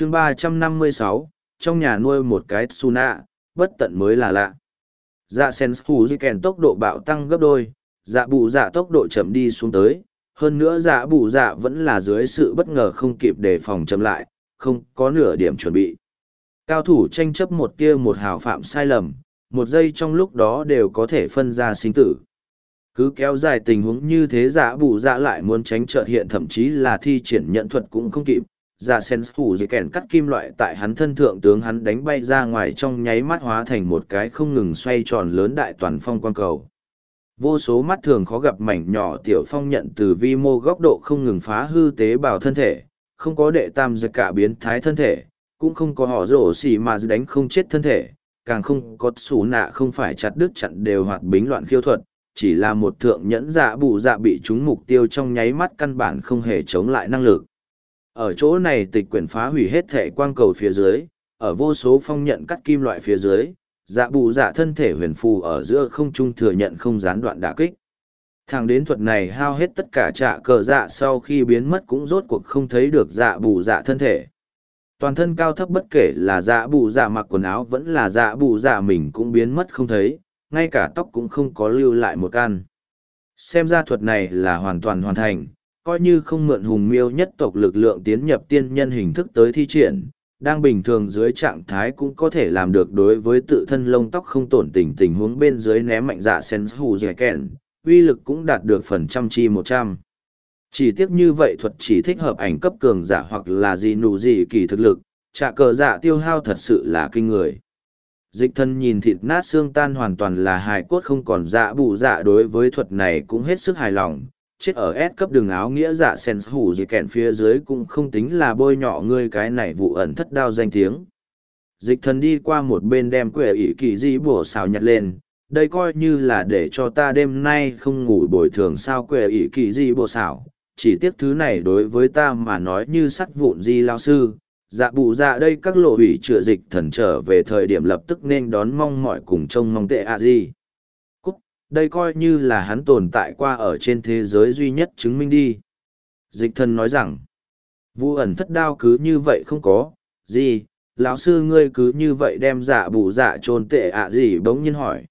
chương ba trăm năm mươi sáu trong nhà nuôi một cái Tsuna, bất tận mới là lạ. Dạ sen hù di kèn tốc độ bạo tăng gấp đôi, dạ bù dạ tốc độ chậm đi xuống tới, hơn nữa dạ bù dạ vẫn là dưới sự bất ngờ không kịp đề phòng chậm lại, không có nửa điểm chuẩn bị. Cao thủ tranh chấp một tia một hào phạm sai lầm, một giây trong lúc đó đều có thể phân ra sinh tử. Cứ kéo dài tình huống như thế dạ bù dạ lại muốn tránh trợt hiện thậm chí là thi triển nhận thuật cũng không kịp, dạ sen hủ dây kèn cắt kim loại tại hắn thân thượng tướng hắn đánh bay ra ngoài trong nháy mắt hóa thành một cái không ngừng xoay tròn lớn đại toàn phong quang cầu. Vô số mắt thường khó gặp mảnh nhỏ tiểu phong nhận từ vi mô góc độ không ngừng phá hư tế bào thân thể, không có đệ tam giật cả biến thái thân thể, cũng không có họ rổ xì mà đánh không chết thân thể, càng không có xù nạ không phải chặt đứt chặn đều hoạt bính loạn khiêu thuật, chỉ là một thượng nhẫn dạ bù dạ bị trúng mục tiêu trong nháy mắt căn bản không hề chống lại năng lực ở chỗ này tịch quyển phá hủy hết thể quang cầu phía dưới, ở vô số phong nhận cắt kim loại phía dưới, dạ bù dạ thân thể huyền phù ở giữa không trung thừa nhận không gián đoạn đả kích. Thẳng đến thuật này hao hết tất cả trạ cờ dạ sau khi biến mất cũng rốt cuộc không thấy được dạ bù dạ thân thể. Toàn thân cao thấp bất kể là dạ bù dạ mặc quần áo vẫn là dạ bù dạ mình cũng biến mất không thấy, ngay cả tóc cũng không có lưu lại một căn. Xem ra thuật này là hoàn toàn hoàn thành, coi như không mượn hùng miêu nhất tộc lực lượng tiến nhập tiên nhân hình thức tới thi triển, đang bình thường dưới trạng thái cũng có thể làm được đối với tự thân lông tóc không tổn tình tình huống bên dưới ném mạnh dạ sen hù dẻ kẹn uy lực cũng đạt được phần trăm chi một trăm. Chỉ tiếc như vậy thuật chỉ thích hợp ảnh cấp cường giả hoặc là gì nụ gì kỳ thực lực, trả cờ giả tiêu hao thật sự là kinh người. Dịch thân nhìn thịt nát xương tan hoàn toàn là hài cốt không còn dạ bù dạ đối với thuật này cũng hết sức hài lòng, chết ở S cấp đường áo nghĩa giả sen hủ dì kèn phía dưới cũng không tính là bôi nhọ ngươi cái này vụ ẩn thất đao danh tiếng. Dịch thần đi qua một bên đem quệ ỷ kỳ di bổ xào nhặt lên, đây coi như là để cho ta đêm nay không ngủ bồi thường sao quệ ỷ kỳ di bổ xào, chỉ tiếc thứ này đối với ta mà nói như sắt vụn di lao sư. Dạ bụ dạ đây các lộ ủy trựa dịch thần trở về thời điểm lập tức nên đón mong mọi cùng trông mong tệ ạ à gì đây coi như là hắn tồn tại qua ở trên thế giới duy nhất chứng minh đi. Dịch thần nói rằng, vu ẩn thất đao cứ như vậy không có, gì, lão sư ngươi cứ như vậy đem dạ bù dạ trôn tệ ạ gì? Bỗng nhiên hỏi.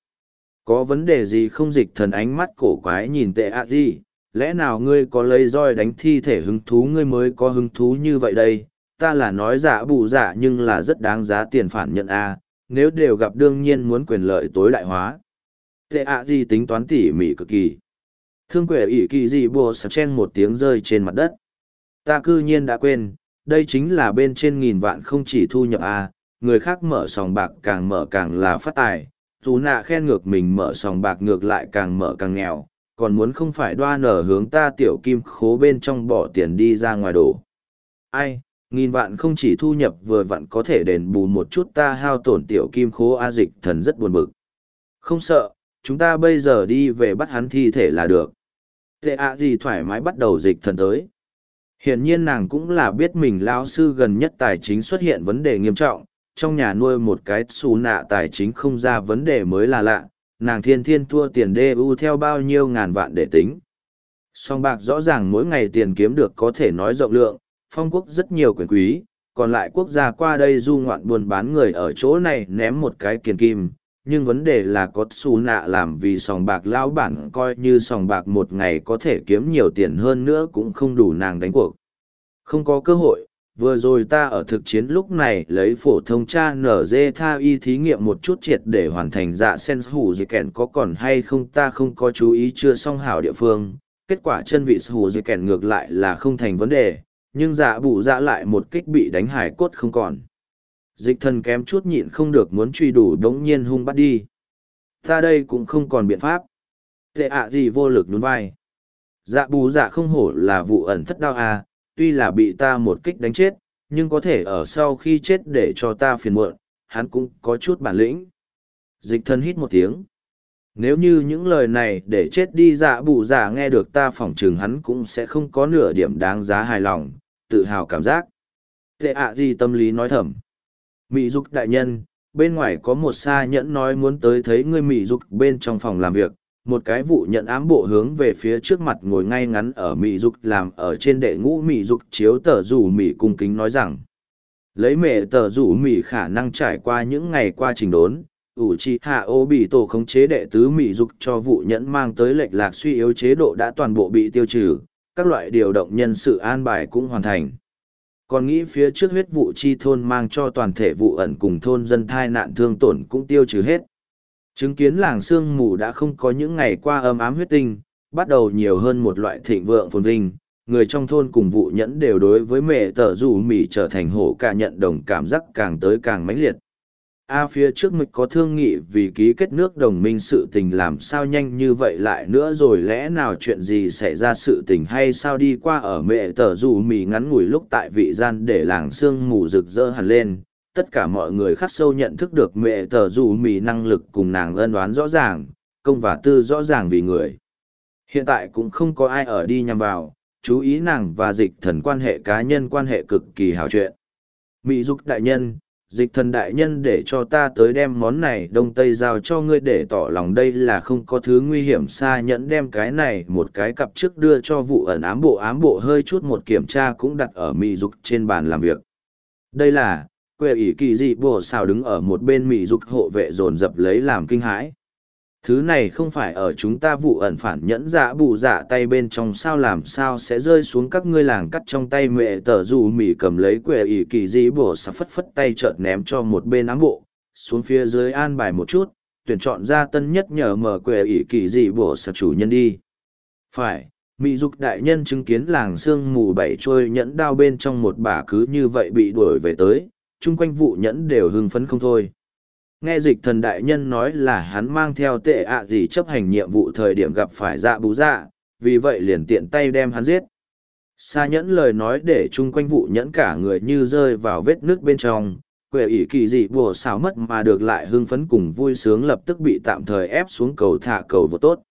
Có vấn đề gì không? Dịch thần ánh mắt cổ quái nhìn tệ ạ gì, lẽ nào ngươi có lấy roi đánh thi thể hứng thú? Ngươi mới có hứng thú như vậy đây, ta là nói dạ bù dạ nhưng là rất đáng giá tiền phản nhận a. Nếu đều gặp đương nhiên muốn quyền lợi tối đại hóa tệ ạ gì tính toán tỉ mỉ cực kỳ. Thương quệ ỷ kỳ gì bùa sập chen một tiếng rơi trên mặt đất. Ta cư nhiên đã quên, đây chính là bên trên nghìn vạn không chỉ thu nhập a người khác mở sòng bạc càng mở càng là phát tài. Dù nạ khen ngược mình mở sòng bạc ngược lại càng mở càng nghèo, còn muốn không phải đoa nở hướng ta tiểu kim khố bên trong bỏ tiền đi ra ngoài đổ. Ai, nghìn vạn không chỉ thu nhập vừa vặn có thể đền bù một chút ta hao tổn tiểu kim khố a dịch thần rất buồn bực. Không sợ chúng ta bây giờ đi về bắt hắn thi thể là được. Tệ ạ gì thoải mái bắt đầu dịch thần tới. Hiển nhiên nàng cũng là biết mình lao sư gần nhất tài chính xuất hiện vấn đề nghiêm trọng, trong nhà nuôi một cái xù nạ tài chính không ra vấn đề mới là lạ, nàng thiên thiên thua tiền đê u theo bao nhiêu ngàn vạn để tính. Song bạc rõ ràng mỗi ngày tiền kiếm được có thể nói rộng lượng, phong quốc rất nhiều quyền quý, còn lại quốc gia qua đây du ngoạn buôn bán người ở chỗ này ném một cái kiền kim, nhưng vấn đề là có xù nạ làm vì sòng bạc lão bản coi như sòng bạc một ngày có thể kiếm nhiều tiền hơn nữa cũng không đủ nàng đánh cuộc. Không có cơ hội, vừa rồi ta ở thực chiến lúc này lấy phổ thông cha nở tha y thí nghiệm một chút triệt để hoàn thành dạ sen hủ dì kèn có còn hay không ta không có chú ý chưa xong hảo địa phương. Kết quả chân vị hủ dì kèn ngược lại là không thành vấn đề, nhưng dạ bù dạ lại một kích bị đánh hải cốt không còn dịch thần kém chút nhịn không được muốn truy đủ đống nhiên hung bắt đi. Ta đây cũng không còn biện pháp. Tệ ạ gì vô lực nhún vai. Dạ bù dạ không hổ là vụ ẩn thất đau à, tuy là bị ta một kích đánh chết, nhưng có thể ở sau khi chết để cho ta phiền muộn, hắn cũng có chút bản lĩnh. Dịch thần hít một tiếng. Nếu như những lời này để chết đi dạ bù dạ nghe được ta phỏng trừng hắn cũng sẽ không có nửa điểm đáng giá hài lòng, tự hào cảm giác. Tệ ạ gì tâm lý nói thầm mỹ dục đại nhân, bên ngoài có một xa nhẫn nói muốn tới thấy ngươi mỹ dục bên trong phòng làm việc. Một cái vụ nhận ám bộ hướng về phía trước mặt ngồi ngay ngắn ở mỹ dục làm ở trên đệ ngũ mỹ dục chiếu tờ rủ mỹ cung kính nói rằng, lấy mẹ tờ rủ mỹ khả năng trải qua những ngày qua trình đốn, ủ trì hạ ô bị tổ khống chế đệ tứ mỹ dục cho vụ nhẫn mang tới lệch lạc suy yếu chế độ đã toàn bộ bị tiêu trừ, các loại điều động nhân sự an bài cũng hoàn thành còn nghĩ phía trước huyết vụ chi thôn mang cho toàn thể vụ ẩn cùng thôn dân thai nạn thương tổn cũng tiêu trừ hết. Chứng kiến làng sương mù đã không có những ngày qua âm ám huyết tinh, bắt đầu nhiều hơn một loại thịnh vượng phồn vinh, người trong thôn cùng vụ nhẫn đều đối với mẹ tờ rủ mỉ trở thành hổ cả nhận đồng cảm giác càng tới càng mãnh liệt. A phía trước mịch có thương nghị vì ký kết nước đồng minh sự tình làm sao nhanh như vậy lại nữa rồi lẽ nào chuyện gì xảy ra sự tình hay sao đi qua ở mẹ tờ dù mì ngắn ngủi lúc tại vị gian để làng sương mù rực rỡ hẳn lên. Tất cả mọi người khắc sâu nhận thức được mẹ tờ dù mì năng lực cùng nàng ân đoán rõ ràng, công và tư rõ ràng vì người. Hiện tại cũng không có ai ở đi nhằm vào, chú ý nàng và dịch thần quan hệ cá nhân quan hệ cực kỳ hào chuyện. Mỹ dục đại nhân, dịch thần đại nhân để cho ta tới đem món này đông tây giao cho ngươi để tỏ lòng đây là không có thứ nguy hiểm xa nhẫn đem cái này một cái cặp trước đưa cho vụ ẩn ám bộ ám bộ hơi chút một kiểm tra cũng đặt ở mị dục trên bàn làm việc. Đây là quệ ỷ kỳ dị bộ xào đứng ở một bên mị dục hộ vệ dồn dập lấy làm kinh hãi. Thứ này không phải ở chúng ta vụ ẩn phản nhẫn dạ bù dạ tay bên trong sao làm sao sẽ rơi xuống các ngươi làng cắt trong tay mẹ tờ dù mỉ cầm lấy quệ ỷ kỳ dĩ bổ sạp phất phất tay chợt ném cho một bên ám bộ, xuống phía dưới an bài một chút, tuyển chọn ra tân nhất nhờ mở quệ ỷ kỳ dĩ bổ sạp chủ nhân đi. Phải, Mỹ dục đại nhân chứng kiến làng sương mù bảy trôi nhẫn đao bên trong một bả cứ như vậy bị đuổi về tới, chung quanh vụ nhẫn đều hưng phấn không thôi. Nghe dịch thần đại nhân nói là hắn mang theo tệ ạ gì chấp hành nhiệm vụ thời điểm gặp phải dạ bú dạ, vì vậy liền tiện tay đem hắn giết. Sa nhẫn lời nói để chung quanh vụ nhẫn cả người như rơi vào vết nước bên trong, quệ ỷ kỳ dị bùa xào mất mà được lại hưng phấn cùng vui sướng lập tức bị tạm thời ép xuống cầu thả cầu vô tốt.